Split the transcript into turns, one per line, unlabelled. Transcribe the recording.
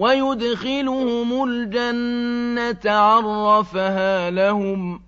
وَيُدْخِلُهُمُ الْجَنَّةَ عَرَّفَهَا لَهُمْ